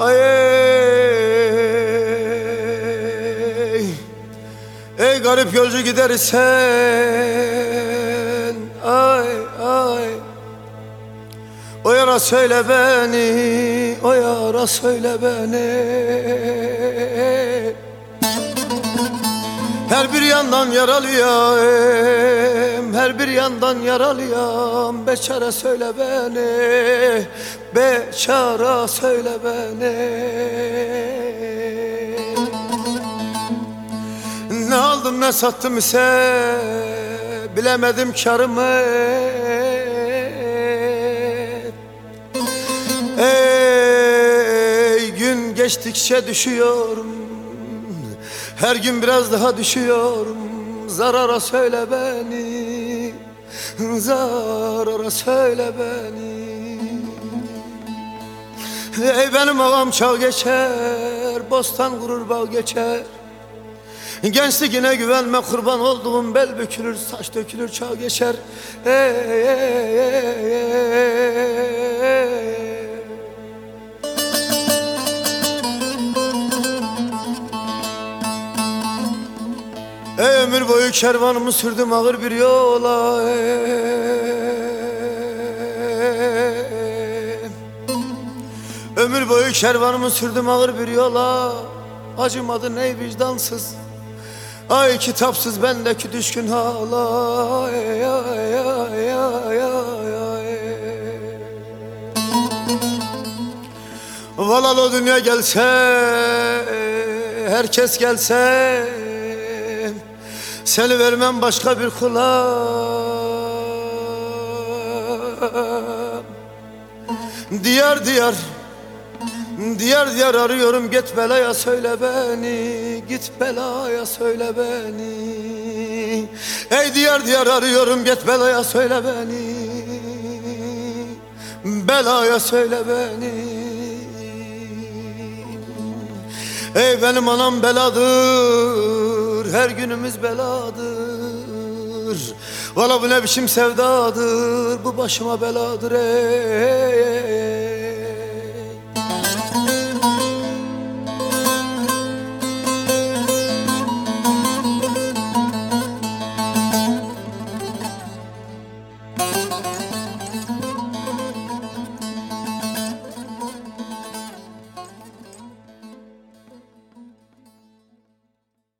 Ay, ey, ey garip yolcu gidersen Ay ay O yara söyle beni O yara söyle beni Her bir yandan yaralıyor ey her bir yandan yaralıyam. Beçara söyle beni, beçara söyle beni. Ne aldım ne sattım ise bilemedim karımı. Ey gün geçtikçe düşüyorum. Her gün biraz daha düşüyorum Zarara söyle beni Zarara söyle beni Ey benim ağam çağ geçer Bostan gurur bağ geçer Gençliğine güvenme kurban olduğum bel bükülür saç dökülür çağ geçer ey, ey, ey, ey. Ey ömür boyu kervanımı sürdüm ağır bir yola. Ömür boyu kervanımı sürdüm ağır bir yola Acımadı ey vicdansız Ay kitapsız bendeki düşkün hala ey, ay, ay, ay, ay, ay. Valal o dünya gelse Herkes gelse Seni vermem başka bir kula. Diyar diyar Diyar diyar arıyorum git belaya söyle beni Git belaya söyle beni. Ey diyar diyar arıyorum git belaya söyle beni Belaya söyle beni. Ey benim anam beladır Her günümüz beladır Valla bu ne biçim sevdadır Bu başıma beladır ey, ey, ey.